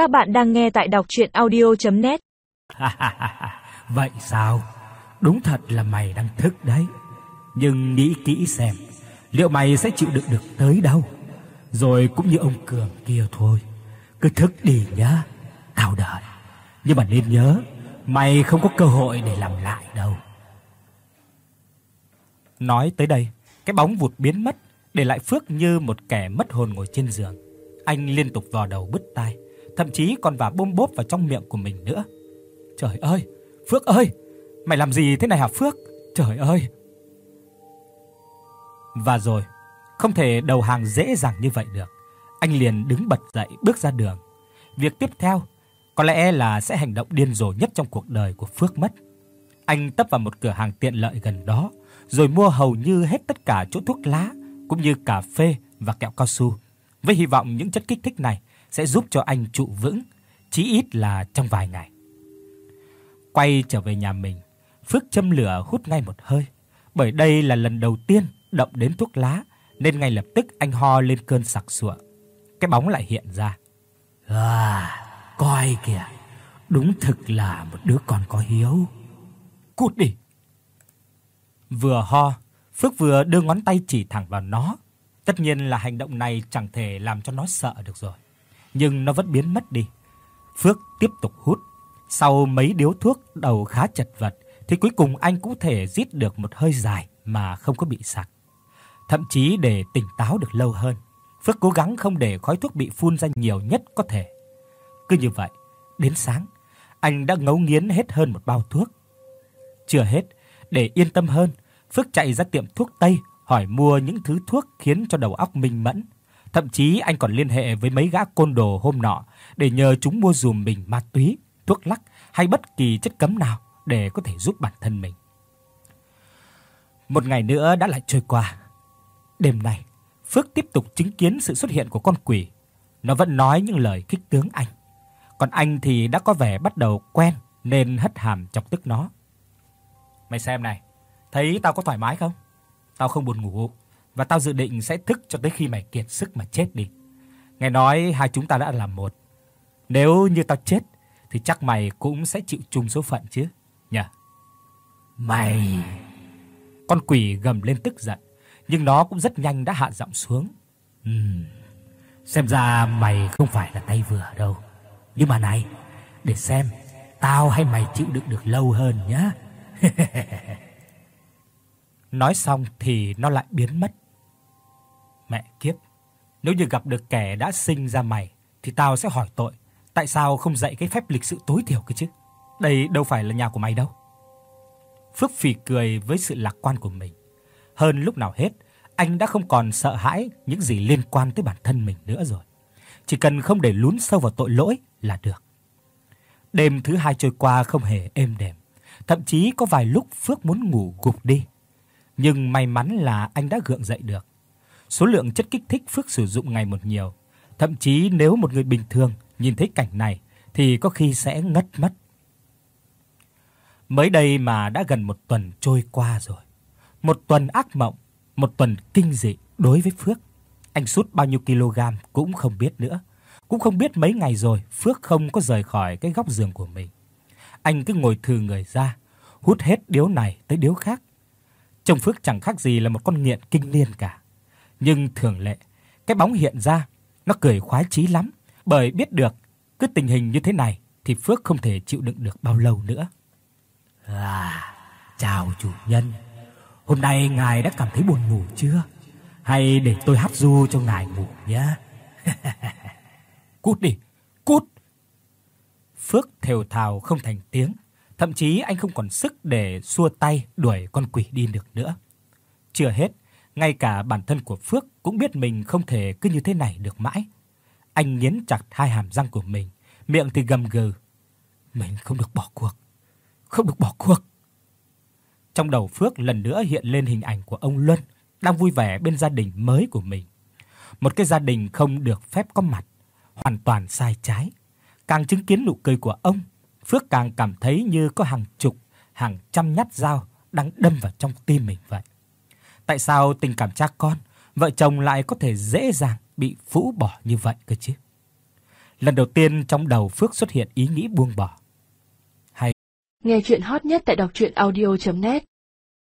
Các bạn đang nghe tại đọc audio net Vậy sao? Đúng thật là mày đang thức đấy. Nhưng nghĩ kỹ xem, liệu mày sẽ chịu đựng được tới đâu? Rồi cũng như ông Cường kia thôi, cứ thức đi nhá. Tao đợi. Nhưng mà nên nhớ, mày không có cơ hội để làm lại đâu. Nói tới đây, cái bóng vụt biến mất, để lại Phước như một kẻ mất hồn ngồi trên giường. Anh liên tục vò đầu bứt tai, thậm chí còn vả bôm bốp vào trong miệng của mình nữa. Trời ơi, Phước ơi, mày làm gì thế này hả Phước? Trời ơi. Và rồi, không thể đầu hàng dễ dàng như vậy được. Anh liền đứng bật dậy bước ra đường. Việc tiếp theo có lẽ là sẽ hành động điên rồ nhất trong cuộc đời của Phước mất. Anh tấp vào một cửa hàng tiện lợi gần đó, rồi mua hầu như hết tất cả chỗ thuốc lá cũng như cà phê và kẹo cao su, với hy vọng những chất kích thích này sẽ giúp cho anh trụ vững, chí ít là trong vài ngày. Quay trở về nhà mình, Phước châm lửa hút ngay một hơi, bởi đây là lần đầu tiên động đến thuốc lá nên ngay lập tức anh ho lên cơn sặc sụa. Cái bóng lại hiện ra. À, coi kìa, đúng thực là một đứa con có hiếu. Cút đi. Vừa ho, Phước vừa đưa ngón tay chỉ thẳng vào nó. Tất nhiên là hành động này chẳng thể làm cho nó sợ được rồi, nhưng nó vẫn biến mất đi. Phước tiếp tục hút. Sau mấy điếu thuốc đầu khá chật vật thì cuối cùng anh cũng thể rít được một hơi dài mà không có bị sặc. Thậm chí để tỉnh táo được lâu hơn, Phước cố gắng không để khói thuốc bị phun ra nhiều nhất có thể. Cứ như vậy, đến sáng, anh đã ngấu nghiến hết hơn một bao thuốc. Chưa hết, để yên tâm hơn, Phước chạy ra tiệm thuốc Tây hỏi mua những thứ thuốc khiến cho đầu óc minh mẫn. Thậm chí anh còn liên hệ với mấy gã côn đồ hôm nọ để nhờ chúng mua dùm mình ma túy, thuốc lắc hay bất kỳ chất cấm nào để có thể giúp bản thân mình. Một ngày nữa đã lại trôi qua. Đêm nay, Phước tiếp tục chứng kiến sự xuất hiện của con quỷ. Nó vẫn nói những lời kích tướng anh. Còn anh thì đã có vẻ bắt đầu quen nên hất hàm chọc tức nó. Mày xem này, thấy tao có thoải mái không? Tao không buồn ngủ và tao dự định sẽ thức cho tới khi mày kiệt sức mà chết đi. Nghe nói hai chúng ta đã làm một. Nếu như tao chết thì chắc mày cũng sẽ chịu chung số phận chứ, nhỉ? Mày Con quỷ gầm lên tức giận, nhưng nó cũng rất nhanh đã hạ giọng xuống. Ừm. Xem ra mày không phải là tay vừa đâu. Nhưng mà này, để xem tao hay mày chịu đựng được lâu hơn nhá. Nói xong thì nó lại biến mất. Mẹ kiếp, nếu như gặp được kẻ đã sinh ra mày thì tao sẽ hỏi tội, tại sao không dạy cái phép lịch sự tối thiểu kia chứ? Đây đâu phải là nhà của mày đâu. Phước phì cười với sự lạc quan của mình. Hơn lúc nào hết, anh đã không còn sợ hãi những gì liên quan tới bản thân mình nữa rồi. Chỉ cần không để lún sâu vào tội lỗi là được. Đêm thứ hai trôi qua không hề êm đềm, thậm chí có vài lúc Phước muốn ngủ gục đi nhưng may mắn là anh đã gượng dậy được. Số lượng chất kích thích Phước sử dụng ngày một nhiều, thậm chí nếu một người bình thường nhìn thấy cảnh này thì có khi sẽ ngất mất. Mới đây mà đã gần một tuần trôi qua rồi. Một tuần ác mộng, một tuần kinh dị đối với Phước. Anh sút bao nhiêu kg cũng không biết nữa. Cũng không biết mấy ngày rồi Phước không có rời khỏi cái góc giường của mình. Anh cứ ngồi thừ người ra, hút hết điếu này tới điếu khác Trông Phước chẳng khác gì là một con nghiện kinh niên cả. Nhưng thường lệ, cái bóng hiện ra, nó cười khoái chí lắm, bởi biết được cứ tình hình như thế này thì Phước không thể chịu đựng được bao lâu nữa. À, chào chủ nhân. Hôm nay ngài đã cảm thấy buồn ngủ chưa? Hay để tôi hát du cho ngài ngủ nhé. cút đi, cút. Phước thều thào không thành tiếng, Thậm chí anh không còn sức để xua tay đuổi con quỷ đi được nữa. Chưa hết, ngay cả bản thân của Phước cũng biết mình không thể cứ như thế này được mãi. Anh nghiến chặt hai hàm răng của mình, miệng thì gầm gừ. Mình không được bỏ cuộc. Không được bỏ cuộc. Trong đầu Phước lần nữa hiện lên hình ảnh của ông Luân đang vui vẻ bên gia đình mới của mình. Một cái gia đình không được phép có mặt, hoàn toàn sai trái. Càng chứng kiến nụ cười của ông Phước càng cảm thấy như có hàng chục, hàng trăm nhát dao đang đâm vào trong tim mình vậy. Tại sao tình cảm cha con, vợ chồng lại có thể dễ dàng bị phủ bỏ như vậy cơ chứ? Lần đầu tiên trong đầu Phước xuất hiện ý nghĩ buông bỏ. Hay. Nghe chuyện hot nhất tại đọc audio net